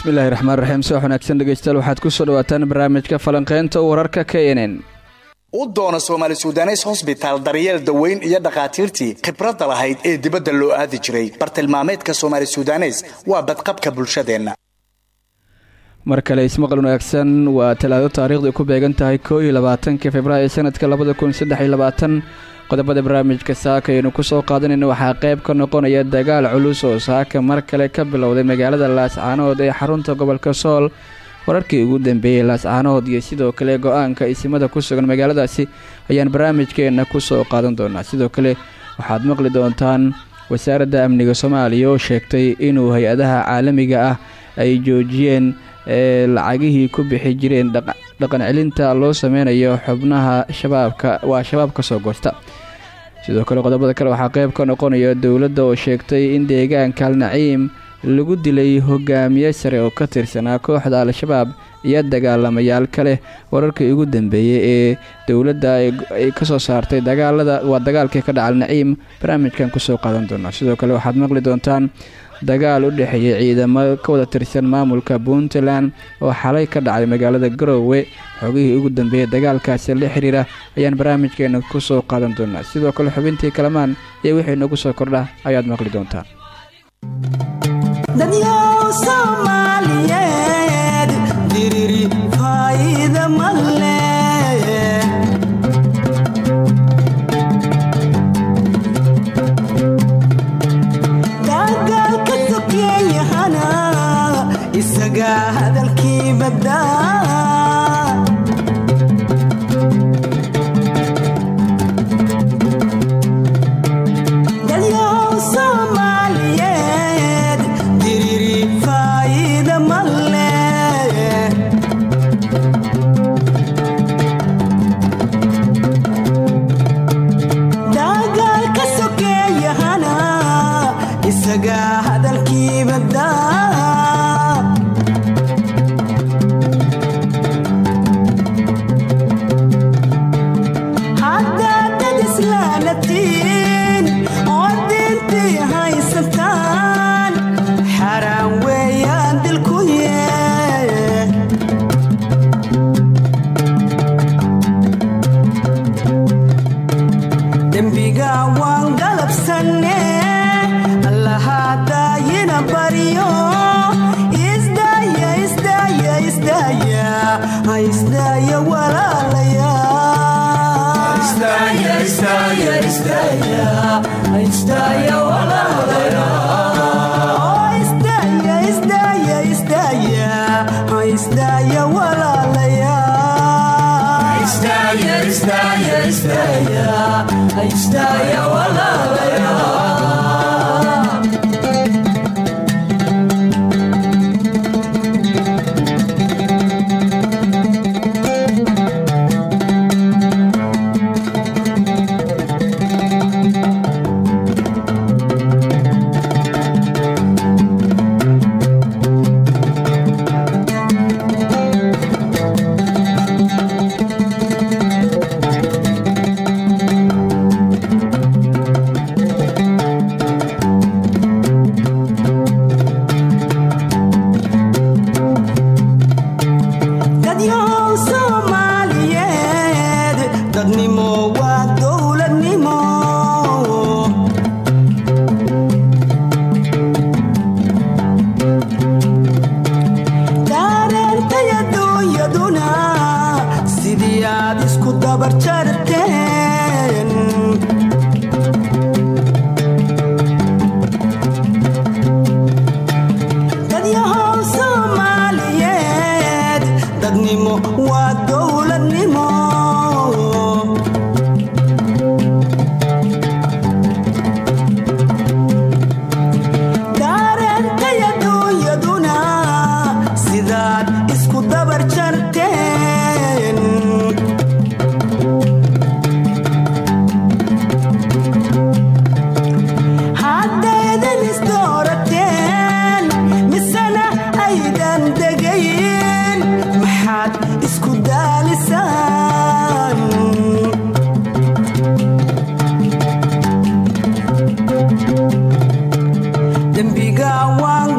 bismillahi raxmaan raxiim soox wanaagsan dhegeystayaal waxaad ku soo dhawaataan barnaamijka falanqeynta wararka k n n. U doona soomaali sudanes hosbitaal daryeel daweyn iyo dhakhaatiirtii khibradda lahayd ee dibadda loo aadi jiray. Bartilmaameedka soomaali sudanes waa badqabka bulshadeenna. Mar kale ismaqal wanaagsan waa talaado taariikhda ku beegan tahay koo iyo labaatanka februaayo sanadka labada kun saddex iyo labaatan qodobada barnaamijka saaka aynu ku soo qaadanayna waxaa qayb ka noqonaya dagaal culus oo saaka mar kale ka bilowday magaalada laascaanood ee xarunta gobolka sool. Wararkii ugu dambeeyey laascaanood iyo sidoo kale go'aanka isimada ku sugan magaaladaasi ayaan barnaamijkeenna ku soo qaadan doonaa. Sidoo kale waxaad maqli doontaan wasaaradda amniga soomaaliya oo sheegtay inuu hay'adaha caalamiga ah ay joojiyeen ee lacagihii ku bixi jireen dhaqan celinta loo sameynayo xubnaha shabaabka waa shabaab ka soo goosta sidoo kale qodobada kale waxaa qayb ka noqonaya dowladda oo sheegtay in deegaanka alnaciim lagu dilay hogaamiye sare oo ka tirsanaa kooxda al-shabaab iyo dagaalamayaal kale. Wararkii ugu dambeeyey ee dowladda ay ka soo saartay dagaalada waa dagaalkii ka dhaca alnaciim barnaamijkan ku soo qaadan doonaa sidoo kale waxaad maqli doontaan dagaal u dhexeeyay ciidamo ka wada tirsan maamulka puntland oo xalay ka dhacay magaalada garoowe xogihii ugu dambeeyey dagaalkaasi la xiriira ayaan barnaamijkeena ku soo qaadan doonaa. Sidoo kale xubintii kalamaan iyo wixii nagu soo kordha ayaad maqli doontaan hadalkii try to dance.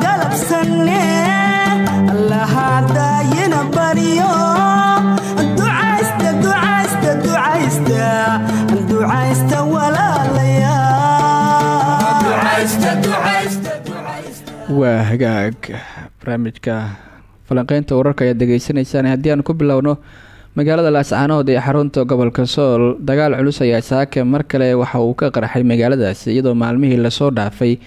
Galabsane allahadaayina baryo ducaysta ducaysta ducaysta hagaag. Barnaamijka falanqeynta wararka ayaad degeysanaysaan haddii aan ku bilowno magaalada laascaanood ee xarunta gobolka sool dagaal culus ayaa saake mar kale waxa uu ka qarxay magaaladaasi iyadoo maalmihii la soo dhaafay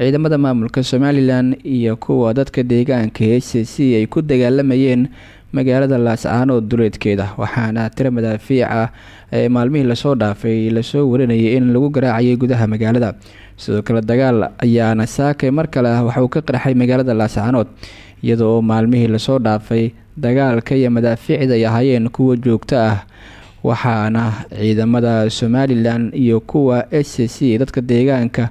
ciidamada maamulka somalilan iyo kuwa dadka deegaanka h ay ku dagaalamayeen magaalada laascaanood duleedkeeda waxaana tiro madaafiic ah ee maalmihii la soo dhaafay la soo warinayay in lagu garaacayay gudaha magaalada. Sidoo kale dagaal ayaana saake mar kale ah ka qarxay magaalada laascaanood iyadoo maalmihii la soo dhaafay dagaalka iyo madaafiicda ay ahaayeen kuwa joogto ah. Waxaana ciidamada somalilan iyo kuwa s c dadka deegaanka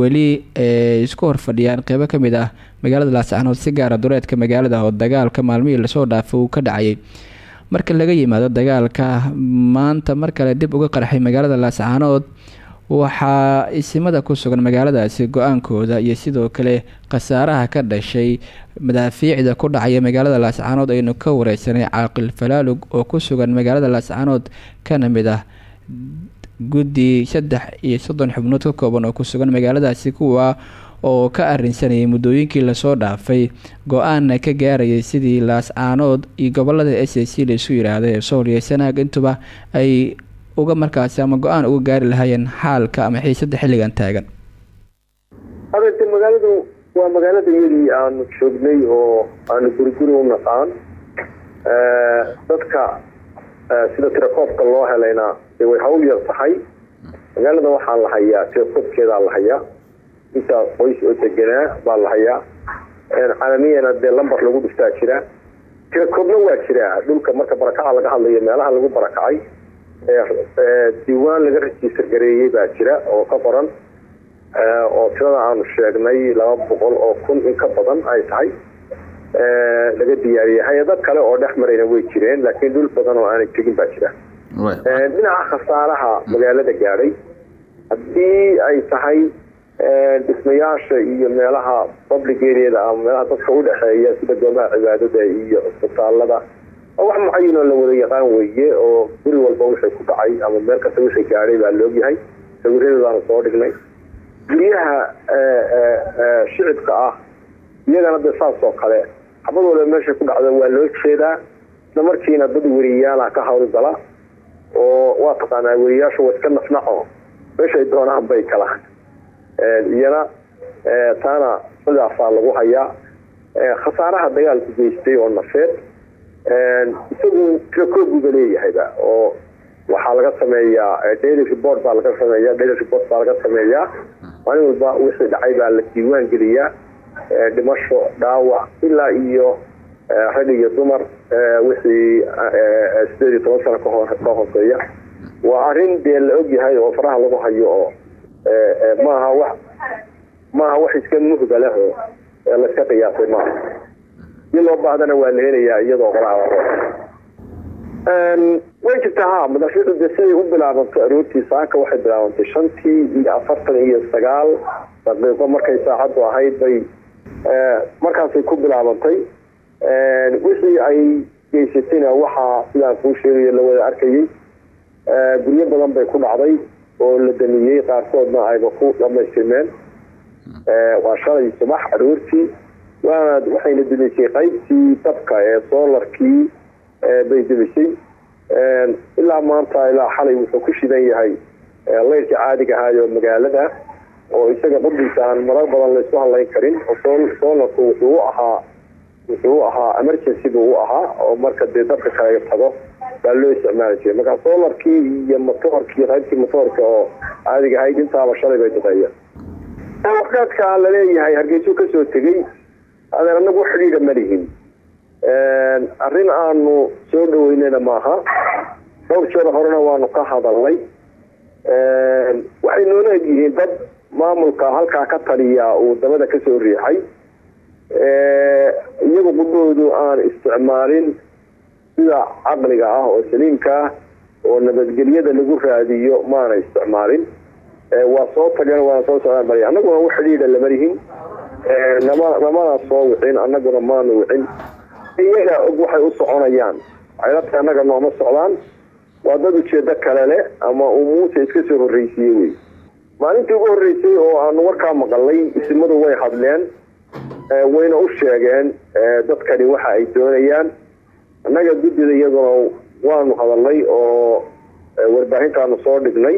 weli ee isku horfadhiyaan qeybo ka mid ah magaalada laascaanood si gaara dureedka magaalada oo dagaalka maalmihii la soo dhaafay uu ka dhacayay marka laga yimaado dagaalka maanta mar kale dib uga qarxay magaalada laascaanood waxaa isimada ku sugan magaaladaasi go'aankooda iyo sidoo kale khasaaraha ka dhashay madaafiicda ku dhacaya magaalada laascaanood aynu ka wareysanay caaqil falaalug oo ku sugan magaalada laascaanood kana mid ah guddi saddex iyo soddon xubnood ka kooban oo ku sugan magaaladaasi kuwa oo ka arinsanayay muddooyinkii la soo dhaafay. Go'aanna ka gaarayay sidii laascaanood iyo gobollada s a c laisu yiraahda ee sool iyo sanaag intuba ay uga markaasi ama go'aan uga gaari lahaayeen xaalka ama xiisada xilligan taagan. Adeerta magaaladu waa magaalada yadii aanu joognay oo aanu guriguri u naqaan dadka sida tirakoobka loo helayna way hawl yar tahay. Magaalada waxaa la hayaa tirakoobkeedaa la hayaa intaa qoys oo deganaa baa la hayaa caalamiyana dee lambar lagu dhiftaa jira. Tirakoobna waa jiraa dhulka marka barakaca laga hadlayo meelaha lagu barakacay diiwaan laga register gareeyey baa jira oo ka qoran. Oo tirada aanu sheegnay laba boqol oo kun in ka badan ay tahay. Laga diyaariyey hay'ado kale oo dhex marayna way jireen laakiin dhul badan oo aanay tegin baa jira dhinaca khasaaraha magaalada gaadhay haddii ay tahay dhismayaasha iyo meelaha public areada ama meelaha dadka udhexeeya sida goobaha cibaadada iyo cisbitaalada wax mucayinoo la wada yaqaan weeye oo guri walba wixii ku dhacay ama meel kasta wixii gaadhay baa laogyahay sawiradeedaanu soo dhignay. Guryaha shicibka ah iyagana de saas oo kale xabad walba meeshay ku dhacdo waa loo jeedaa isla markiina dad weriyaala ka hawlgala oo waa taqaanaa weriyaasha wa iska nafnaco meeshay doonaan bay kalaan iyana taana sidaasaa lagu hayaa. Khasaaraha dagaalku geystay oo nafeed isagu tirakoobbuba leeyahayba oo waxaa laga sameeyaa daily report baa laga sameeya daily report baa laga sameeyaa. Maalin walba wixii dhacay baa la diiwaan geliyaa dhimasho dhaawac ilaa iyo rag iyo dumar wixii sideed iyo toban sano ka hooseeya. Waa arrin dee la ogyahay oo faraha lagu hayo oo maaha wax maaha wax iska muhda leh oo layska qiyaasay maaha si loo baahdana waa la helayaa iyadoo qoraha way jirtaa ha de siday u bilaabantay aroortii saaka waxay bilaabantay shantii iyo afartan iyo sagaal daqiiqo markay saacaddu ahayd bay markaasay ku bilaabantay wixii ay geysatayna waxaa sidaan kuu sheegayo la wada arkayay. Guryo badan bay ku dhacday oo la damiyey qaarkoodna ayba ku dhamaystirmeen waa shalay subax aroortii. Waana waxayna demisay qaybtii dabka ee soolarkii bay demisay ilaa maanta ilaa xalay wuxuu ku shidan yahay leyrkii caadiga ahaayo magaalada oo isaga quddiisa aan marar badan laysku hadlayn karin. Oo soolarku wuxuu ahaa wuxuu ahaa emergency buu u ahaa oo marka dee dabka kalaga tago baa loo isticmaali jiray. Marka soolarkii iyo motoorkii qaybtii motoorka oo caadiga ahayd intaaba shalay bay duqeeyeen waqaadka la leeyahay hargeysuu ka soo tegey adeer anagu xidhiidha ma lihin. Arrin aanu soo dhaweynana maaha. Dhowr jeer horena waanu ka hadalnay. Waxay noola egyihiin dad maamulka halkaa ka taliya uu dabada ka soo riixay iyagu qudhoodu aan isticmaalin sida caqliga ah oo saliimka ah oo nabadgelyada lagu raadiyo maana isticmaalin. Waa soo tageen waana soo socdaan bal annaguna u xidhiidha lama lihin nama namana soo wicin annaguna maanu wicin. Iyagaa og waxay u soconayaan. Waxaylata annaga nooma socdaan. Waa dad ujeedo kale leh ama uu muuse iska soo horreysiiyey wey. Maalintii ugu horreysay oo aanu warkaa maqalay isimadu way hadleen wayna u sheegeen dadkani waxa ay doonayaan. Annaga guddida iyaduna waanu hadalnay oo warbaahintaanu soo dhignay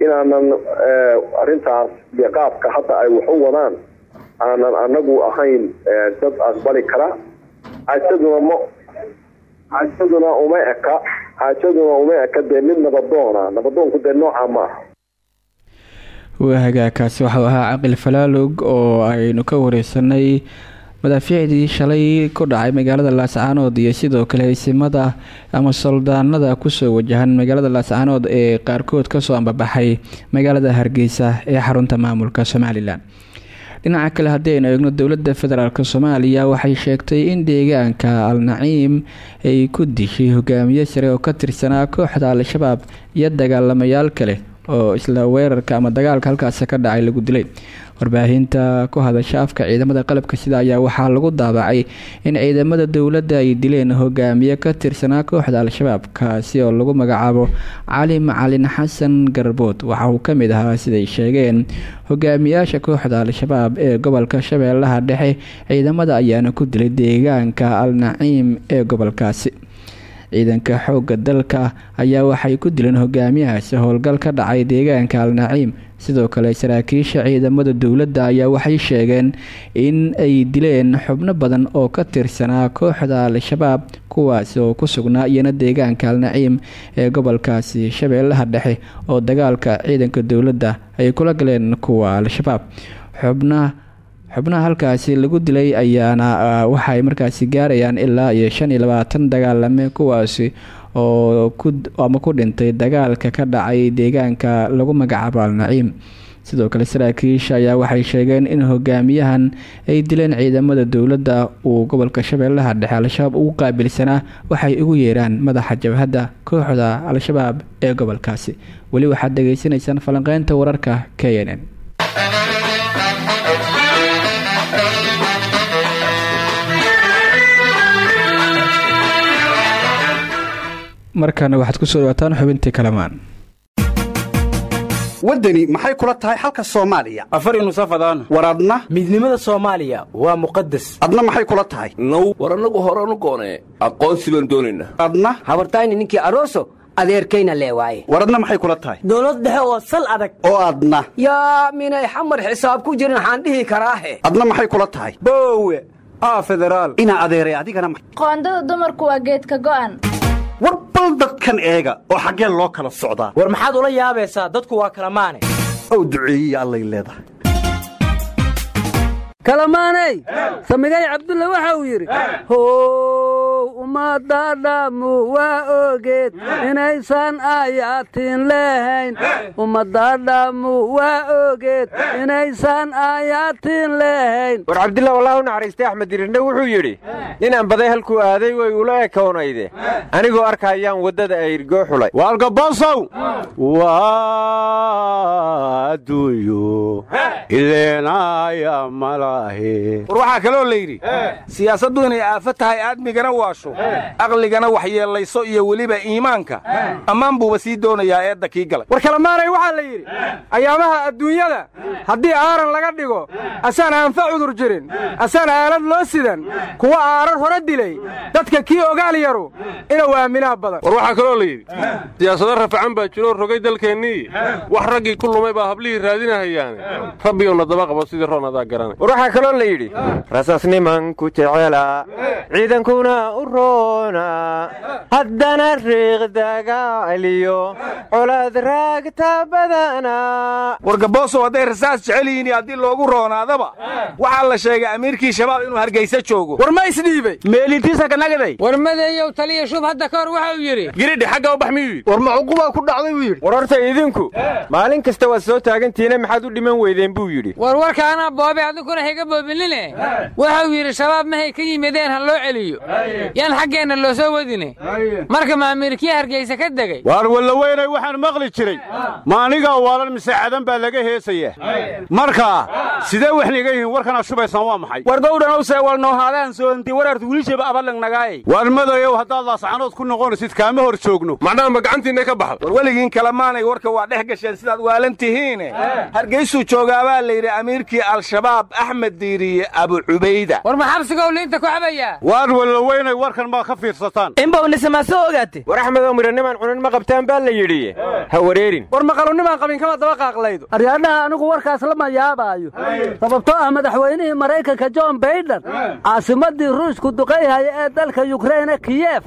inaanan arrintaas iyo qaabka hadda ay wax u wadaan aanan anagu ahayn dad aqbali kara. Xaajaduna ma xaajaduna uma eka xaajaduna uma eka dee mid nabadoona nabadoonku dee noocaa ma hagaagkaasi waxau ahaa caqil falaalog oo aynu ka wareysanay madaafiicdii shalay ku dhacay magaalada laascaanood iyo sidoo kale isimada ama soldaanada ku soo wajahan magaalada laascaanood ee qaarkood ka soo ambabaxay magaalada hargeysa ee xarunta maamulka somalilan dhinaca kale haddii aynu eegno dowladda federaalk soomaaliya waxay sheegtay in deegaanka al-naciim ay ku dishay hogaamiye sare oo ka tirsanaa kooxda al-shabaab iyo dagaalamayaal kale oo isla weerarka ama dagaalka halkaasi ka dhacay lagu dilay. Warbaahinta ku hadasha afka ciidamada qalabka sida ayaa waxaa lagu daabacay in ciidamada dowladda ay dileen hogaamiye ka tirsanaa kooxda al-shabaab kaasi oo lagu magacaabo cali macalin xasan garbood waxa uu ka mid ahaa siday sheegeen hogaamiyaasha kooxda al-shabaab ee gobolka shabeellaha dhexe ciidamada ayaana ku dilay deegaanka al-naciim ee gobolkaasi ciidanka xoogga dalka ayaa waxay ku dileen hogaamiyahaasi howlgal ka dhacay deegaanka al-naciim. Sidoo kale saraakiisha ciidamada dowladda ayaa waxay sheegeen in ay dileen xubno badan oo ka tirsanaa kooxda al-shabaab kuwaasi oo ku sugnaa iyana deegaanka al-naciim ee gobolkaasi shabeellaha dhexe oo dagaalka ciidanka dowladda ay kula galeen kuwa al-shabaab. Xubnaha xubnaha halkaasi lagu dilay ayaana waxaay markaasi gaarayaan ilaa iyo shan iyo labaatan dagaalame kuwaasi oo ama ku dhintay dagaalka ka dhacay deegaanka lagu magacaabo al-naciim. Sidoo kale saraakiisha ayaa waxay sheegeen in hogaamiyahan ay dileen ciidamada dowladda uu gobolka shabeellaha dhexe al-shabaab ugu qaabilsanaa waxay ugu yeeraan madaxa jabhadda kooxda al-shabaab ee gobolkaasi. Weli waxaad dhegeysanaysaan falanqeynta wararka k n n markaana waxaad ku soo dhawaataan xubintii kalamaan. Waddani maxay kula tahay xalka soomaaliya? Afar nusafadaan war adna? Midnimada soomaaliya waa muqadas adna maxay kula tahay? Now war annagu horanu goonee. Aqoonsi baan doonaynaa adna? Habartayni ninkii aroso adeerkayna lee waaye. War adna maxay kula tahay? Dowlad dhexe oo sal adag. Oo adna. Yaa minay xamar xisaab ku jirin waxaan dhihi karaahe. Adna maxay kula tahay? Boowe aa federaal. Inaa adeeray adigana qoondada dumarku waa geedka go'an war bal dadkan eega oo xaggeen loo kala socdaa. War maxaad ula yaabaysaa? Dadku waa kala maane ow duceeyiya allay leedahay. Kalamaaney samigay cabdulle waxa uu yidhi how ummadadhammu waa ogeed inaysan aayaatiin leehayn ummadadhammu waa ogeed inaysan aayaatiin leehayn war cabdillah wallah u naxariistay axmed dirirne wuxuu yidhi ninaan baday halkuu aaday way ula ekoonayde anigoo arkayaan waddada ayrgoo xulay. Waalgabosow waa adduunyo ileenaya malaahe war waxaa kaloo la yidhi siyaasaddu inay aafo tahay aadmigana waasho aqligana waxyeellayso iyo weliba iimaanka. Ammaan buuba sii doonayaa eedda kii galay. War kalamaanay waxaa la yidhi ayaamaha adduunyada haddii aaran laga dhigo asaan aanfa cudur jirin asaan aalad loo sidan kuwa aarar hore dilay dadka kii ogaal yaru inuu aaminaa badan. War waxaa kaloo la yidhi siyaasado rafacan baa jiroo rogay dalkeennii wax raggii ku lumay baa hablihii raadinahayaane. Rabbiyowna daba qabo sidii roon adaa garanay war waxaa kaloo la yidhi rasaasnimanku jecela ciidankuna u roona haddana riiq dagaaliyo colaad raagta badana. War gaboosow hadday rasaas jecel yihiin haddii loogu roonaadaba waxaa la sheegay amiirkii shabaab inuu hargaysa joogo. War ma isdhiibay. Meelintiisa kanagaday war madeeyow taliya shub hadda ka hor waxa uu yidhi. Giridhi xagga u bax miyuu yidhi? War macuqubaa ku dhacday buu yidhi. War horta idinku maalin kasta waad soo taagantihiine maxaad u dhiman weydeen buu yidhi. War warkaana boobe adikuna hayga boobinine? Waxau yidhi shabaab mahay ka yimideen ha loo celiyo yaan xaggeenna loo soo wadine. Marka maamirkii hargeysa ka degay? Waar wallaweynay waxaan maqli jiray. Ma anigaa waalan mise cadan baa laga heesaya? Marka sidee wax niga yihiin? Warkana shubaysaan waa maxay? War gowdhanowsee walnoohaadaan soonti warartu wiilshaba abalang nagaaye waar madayow haddaad laascanood ku noqonaysid kaama hor joogno. Macnaha ma gacantiinna ka baxda war weligiin kalamaanay warka waa dhex gasheen sidaad waalan tihiine. Hargeysuu joogaabaa layidhi amiirkii al-shabaab axmed diiriye abu cubayda. War ma xabsigow liinta ku cabayaa waar wallaweynay warkan maa ka fiirsataan. Inbawnisama soo ogaate war axmedow midhanimaan cunin ma qabtaan baa la yidhi. Ha wareerin. War maqalunimaan qabin kama daba qaaqlaydo. Aryaadhaha anigu warkaas lama yaabaayo sababtoo ah madaxweynihii maraykanka john baydhan caasimadii ruushku duqayhaya ee dalka yukraine kiyef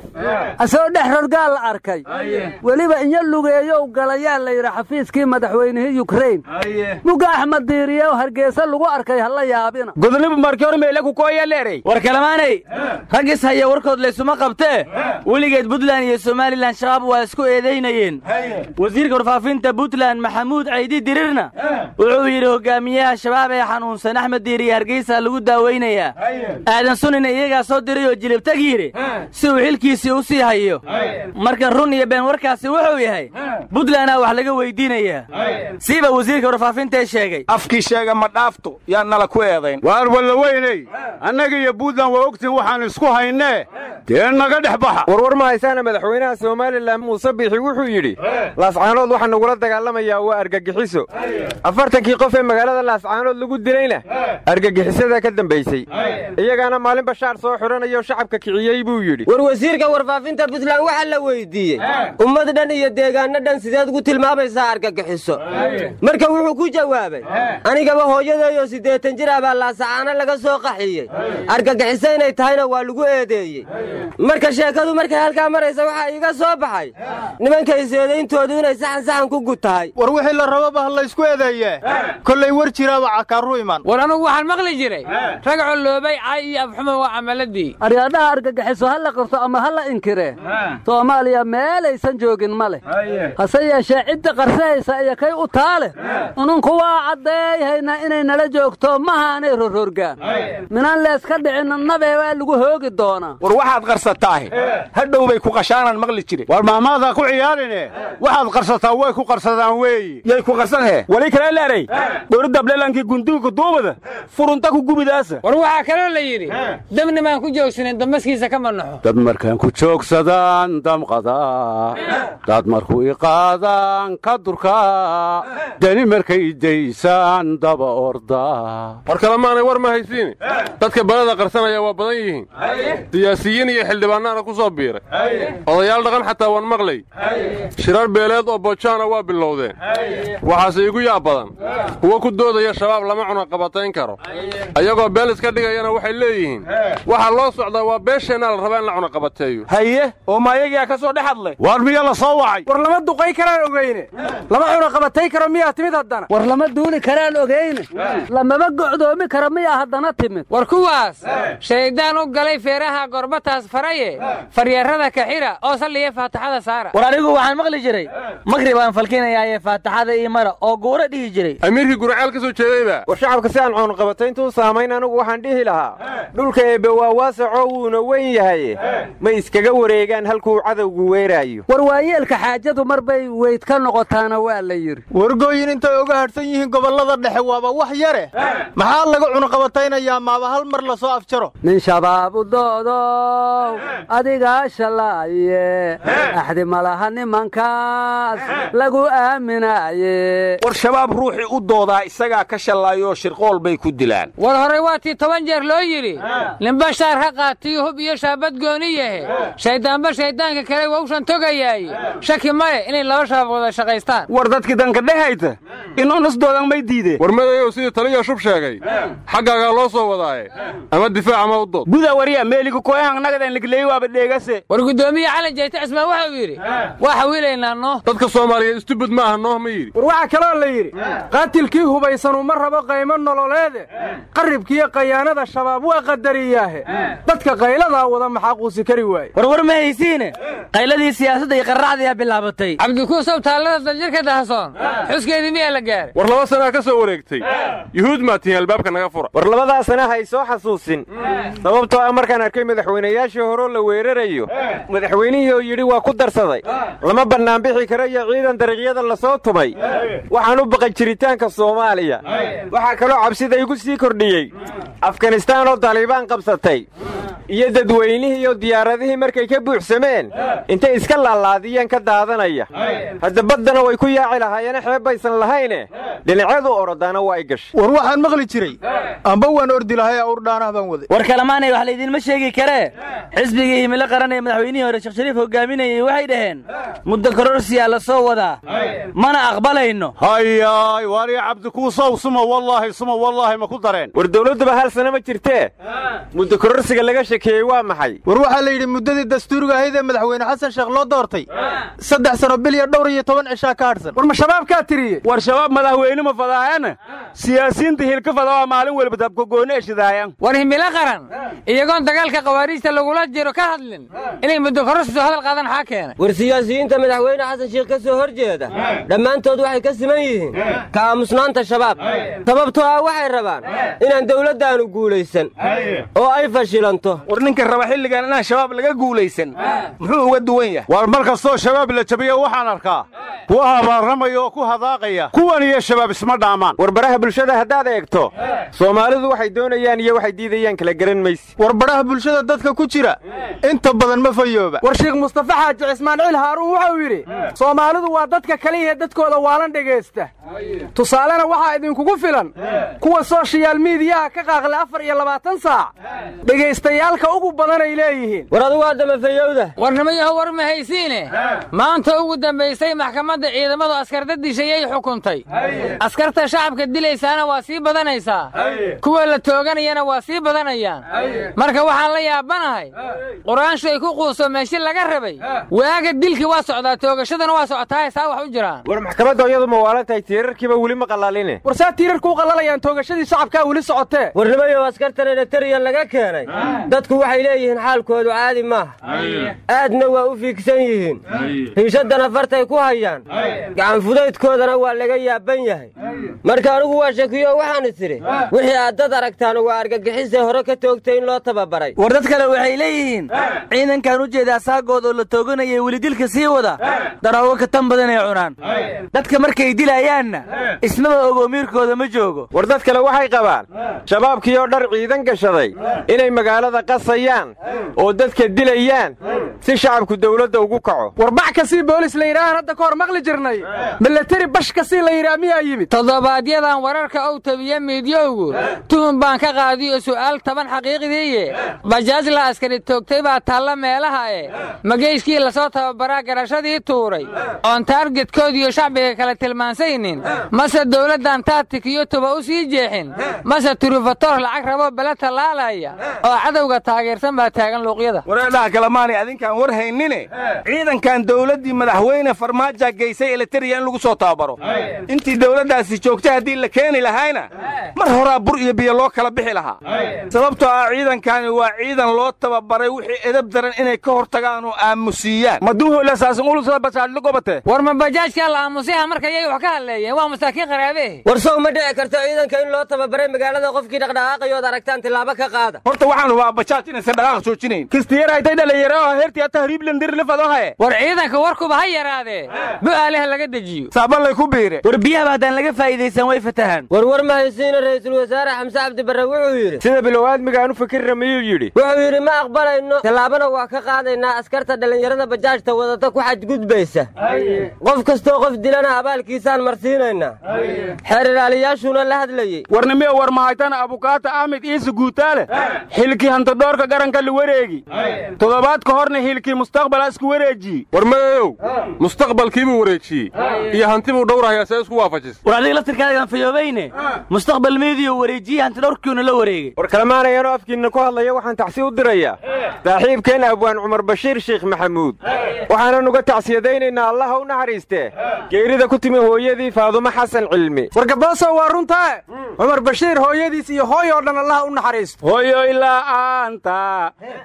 asagoo dhex rorgaal la arkay. Weliba inyo lugeeyow galayaa la yidhi xafiiskii madaxweynihii yukrain muga axmed diiriyew hargeysa lagu arkay hala yaabina. Godonibu markii hor meele ku kooyaleerey war kalamaanay. Raggis haya warkood laysuma qabtee weligeed buntland iyo somalilan shabaab waa isku eedaynayeen wasiirka warfaafinta buntland maxamuud caydi dirirna wuxuu yidhi hogaamiyaha shabaab ee xanuunsan axmed diiriye hargeysa lagu daaweynayaa. Aadan sunina iyagaa soo diray oo jilibtag yidhi si uu xilkiisii u sii hayo. Marka run iyo been warkaasi wuxuu yahay buntlandaa wax laga weydiinayaa. Siiba wasiirka warfaafintaee sheegay. Afkii sheega ma dhaafto yaa nala ku eedayn. Waar wallaweyney annaga iyo buntland waa ogtiin waxaan isku haynee dee naga dhex baxa. Warwar ma haysaana madaxweynaha somalilan muuse biixi wuxuu yidhi laascaanood waxaa nagula dagaalamayaa waa argagixiso. Afartankii qof ee magaalada laascaanood lagu dilayna argagixisada ka dambaysay iyagaana maalin bashaar soo xidhanayo shacabka kiciyey buu yidhi. War wasiirka warfaafinta buntland waxaa la weydiiyey ummad dhan iyo deegaanno dhan sideed ugu tilmaamaysaa argagixiso. Marka wuxuu ku jawaabay anigaba hooyadeeyo siddeetan jir ah baa laasacaano laga soo qaxiyey. Argagixiso inay tahayna waa lagu eedeeyey marka sheekadu markay halkaa maraysa waxaa iiga soo baxay. Nimankay seedayntoodu inay saxan saxan ku gud tahay war wixii la rababa ha laysku eedeeyee kollay war jiraaba cakaaru iman. War anugu waxaan maqli jiray. Rag colloobay cay iyo afxumo waa camaladii. Aryaadhaha argagixiso ha la qirto ama ha la inkiree soomaaliya meelaysan joogin ma leh. Hase yeeshee cidda qarsahaysa iyo kay u taale. Ununku waa caddeeyhaynaa inay nala joogto mahaanay rororgaan minaan leeska dhicin nabee waa lagu hoogi doonaa war waxaad qarsataahe hadhow bay ku qashaanaan maqli jire war maamaadaa ku ciyaarine. Waxaad qarsataa way ku qarsadaan weeyi yay ku qarsanhe wali kale leeray dhowridableelankii gunduuka duubada furunta ku gubidaasa. War waxaa kaloo la yidhi dabnimaan ku joogsanin dambaskiisa kama naxo dad markaan ku joogsadaan damqadaa dad markuu iqaadaan ka durkaa dani markay daysaan daba ordaa. War kalemaanay war ma haysiini. Dadka balada qarsanaya waa badan yihiin siyaasiyiin iyo xildhibaannaana ku soo biiray. Odayaal dhaqan xataa waan maqlay. Shirar beeleed oo bojaana waa bilowdeen. Waxaase igu yaab badan kuwo ku doodaya shabaab lama cunaqabatayn karo. Ayagoo beel iska dhigayana waxay leeyihiin waxaa loo socdaa waa beesheennaa la rabaa in la cunaqabateeyo haye oo maayagiyaa ka soo dhex hadlay. Waar miya la soo wacay? War lama duqay karaan ogeyne lama cunaqabatay karo miyaa timid haddana? War lama duuli karaan ogeyne lamama gocdoomi karo miyaa haddana timid? War kuwaas? Shayddaan u galay feeraha gorbataas faraye faryarada kaxira oo salliya faataxada saara. War anigu waxaan maqli jiray magrib aan falkinayaaye faataxada ii mara oo guura dhihi jiray. Amiirkii guraceel ka soo jeedayba. War shacabka si aan cunaqabatayntu u saamayn anigu waxaan dhihi lahaa dhulka eebbe waa waasacoo wuuna weyn yahay ma iskaga wareegaan halkuu cadowgu weeraayo. War waayeelka xaajadu mar bay weyd ka noqotaana waa la yidhi. Wargooyin intay uga hadhsan yihiin gobollada dhexe waaba wax yare. Maxaa laga cunaqabataynayaa maaba hal mar la soo afjaro. Nin shabaab u doodow adigaa shalaaye. Axdi malaha nimankaas lagu aaminaaye. War shabaab ruuxii u doodaa isagaa ka shallaayoo shirqool bay ku dilaan. War horey waa tii toban jeer loo yidhi ninbashaar ha qaatiyo hub iyo shaabad gooni yahe. Shayddaanba shayddaanka kale wawshan togayaaye shaki male inay laba shabaab wada shaqaystaan. War dadkii dankadhehayta in unusdoodan may diideen. War madayow sidii taliya shub sheegay. Xaggaagaa loo soo wadaaye ama difaac ama u dood war guddoomiye calan jayte cismaan waxau yidhi. Waa xawiilaynaa nooh dadka soomaaliyeed istubud ma aha nooh ma yidhi. War waxaa kaloo la yidhi qaatilkii hubaysanuu ma rabo qaymo nololeede. Qarribkiiyo qayaanada shabaab waa qadariyaahe dadka qayladaa wada maxaa quusi kari waaye warwar ma haysiine? Qayladii siyaasadda iyo qarracdiyaa bilaabatay. Cabdikuusow taallada daljirka dahasoon xuskeedii miyaa la gaaray? War laba sanaa ka soo wareegtay. Yuhuud maa tihiin albaabka naga fura. War labadaa sana hay soo xasuusin. Sababtoo ah markaan arkay madaxweynayaashii horeo la weerarayo madaxweynihii oo yidhi waa ku darsaday. Lama bannaanbixi karo iyo ciidan dariiqyada la soo tumay waxaan u baqay jiritaanka soomaaliya. Waxaa kaloo cabsida igu sii kordhiyey. Afganistaan oo daliibaan qabsatay. Iyo dadweynihii iyo diyaaradihii markay ka buuxsameen. Intay iska laalaadiyeen ka daadanaya. Hadda baddana way ku yaaci lahaayeene xeeb baysan lahayne dhinacyadu orodaana waa ay gashay. War waxaan maqli jiray. Amba waan ordi lahay awrdhaanah baan waday. War kalamaanay wax laydinma sheegi karee xisbigii himilo qaran ee madaxweynihii hore sheekh shariif hogaaminayay waxay dhaheen muddo kororsiyaa la soo wadaa mana aqbalayno. Hayaay waaniga cabdikuusow suma wallaahi suma wallaahi ma ku dareen. War dawladduba hal sana ma jirtee muddo kororsiga laga shekeeyey waa maxay? War waxaa la yidhi muddadii dastuuriga ahayd ee madaxweyne xasan sheekh loo doortay saddex sano bil iyo dhowr iyo toban cishaa ka hadhsan war ma shabaabkaa tiriye? War shabaab madaxweyne ma fadaayana siyaasiyiinta hilka fadawaa maalin welba dabkagooni eshidaayan war himilo qaran iyagoon dagaalka khawaariijta lagula jiro ka hadlin. Inay muddo kororsiso hadal qaadan xaa keenay. War siyaasiyiinta madaxweyne xasan sheekh ka soo hor jeeda. Dhammaantood waxay ka siman yihiin. Ka aamusnaanta shabaab. Sababtoo ah waxay rabaan inaan dawladdaanu guulaysan oo ay fashilanto. War ninka raba xilligan inaan shabaab laga guulaysan. Muxuu uga duwan yahay? War mar kastoo shabaab la jabiyo waxaan arkaa. Kuwa habaarramaya oo ku hadaaqaya. Kuwan iyo shabaab isma dhaamaan. War baraha bulshada haddaad eegto. Soomaalidu waxay doonayaan iyo waxay diidayaan kala garan mayse war baraha bulshada dadka ku jira. Inta badan ma fayooba. War sheekh mustafa xaaji cismaan cil haaruun wuxuu yidhi soomaalidu waa dadka kaliyahe dadkooda waalan dhegaysta. Tusaalena waxaa idinkugu filan kuwa sooshayaal miidiyaha ka qaaqla afar iyo labaatan saac dhegaystayaalka ugu badanay leeyihiin. War adugu haddama fayowda. Warnimayaho war ma haysiine? Maanta ugu dambaysay maxkamadda ciidamadu askarta dishayay xukuntay. Askarta shacabka dilaysaana waa sii badanaysaa. Kuwa la tooganayana waa sii badanayaan. Marka waxaan la yaabanahay qur'aanshu ay ku quuso meeshi laga rabay. Waaga dilkii waa socdaa toogashadana waa socotaa saa wax u jiraan. War maxkamadda iyadu ma waalan tahay tiirarkiiba weli ma qalaaline war saa qallalayaan toogashadii shacabkaa weli socotee warnimayow askartan eletariyan laga keenay. Dadku waxay leeyihiin xaalkoodu caadi maaha aadna waa u fiigsan yihiin. Riishadana fartay ku hayaan. Gacanfudaydkoodana waa laga yaaban yahay. Marka anigu waa shakiyo waxaan is idhi wixii aad dad aragtaan waa argagixisee hore ka toogtay in loo tababaray kale waxay leeyihiin ciidankan u jeedaa saagood oo la tooganayay weli dilka sii wada daroogo ka tan badan ay cunaan. Dadka markay dilayaanna ismaba ogo miirkooda ma joogo. War dad kale waxay qabaan shabaabkii oo dhar ciidan gashaday inay magaalada qasayaan oo dadka dilayaan si shacabku dawladda ugu kaco. War bax ka sii boolis la yidhaahaan hadda ka hor maqli jirnay. Milateri bash ka sii la yidhaha miyaa yimid? Toddobaadyadaan wararka ow tabiye miidyowgu tuhun baan ka qaadiyo su'aal taban xaqiiqdiiye bajaaj la askari toogtay baa taalla meelaha e mageyskii la soo tababaraa garashadii tuuray. Oon taargetkoodiyo shacbiga kale tilmaansaynin mase dawladdan taatikiyo tuba u sii jeexin. Mase turufatoor lacag rabo bele tallaalaya oo cadowga taageersan baa taagan luuqyada wareedhaha kalamaanay adinkaan war haynine ciidankan dawladdii madaxweyne farmaaja geysay eleteriya in lagu soo tababaro. Intii dawladdaasi joogtay haddii la keeni lahaayna mar horaa bur iyo biyo loo kala bixi lahaa. Sababtoo ah ciidankani waa ciidan loo tababaray wixii edab daran inay ka hor tagaan oo aamusiyaan. War ma bajaajkaa la aamusiha marka yay wax ka hadleeyeen? Waa masaakiin qaraabe war sow ma dhici karto ciidanka in loo tababaray magaalada qofkii dhaqdhaqaaqayood aragtaan tilaabo ka qaada? Horta waxaan hubaa bajaaj inaysan dhaqaaq joojinayn. Kistiyaraytay dhalinyaro herti tahriiblandirlifadohaye war ciidanka warkuba ha yaraadee bu'aaleha laga dejiyo. Saabanlay ku biire. War biyahaba haddaan laga faa'iidaysan way fatahaan. War war ma haysiina ra'iisul wasaare xamse cabdibarre wuxuu yidhi sida bilowaadmiga aan u fikirna miyuu yidhi wuxuu yidhi ma aqbalayno tallaabana waa ka qaadaynaa askarta dhallinyarada bajaajta wadata ku xadgudbaysa. Qof kastoo qof dilana abaalkiisaan marsiinaynaa xeer ilaaliyaashuuna la hadlayey warnimiyo war mahaytana abukaata ahmed iise guutaale. Xilkii hantadhoorka garanka la wareegi. Toddobaad ka horna hilkii mustaqbala isku wareejiye war mayow mustaqbalkiibuu wareejiyey iyo hantibuu dhowrahayaa see isku waafajis. War adiga laftirkaagaan fayoobayne. Mustaqbal meediyo wareejiyey hantidhowrkiuna la wareegay. War kalemaanayanoo afkiinna ku hadlaya waxaan tacsi u dirayaa saaxiibkeen abwaan cumar bashiir sheikh maxamuud. Waxaanan uga tacsiyadaynaynaa allaha u naxariistee geerida ku timi hooyadii faadumo xasan cilmi. Wargaboosow waa runtaa cumar bashiir hooyadiis iyo hooy oo dhan allaha u naxariisto hooyoy la'aanta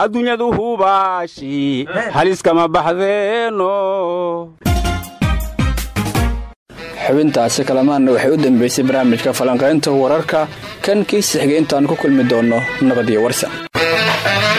adduunyadu hubaashi haliskama baxdeeno. Xubintaasi kalamaanna waxay u dambeysay barnaamijka falanqaynta wararka kan kiisi xigay intaan ku kulmi doonno nabad iyo warsan Thank you.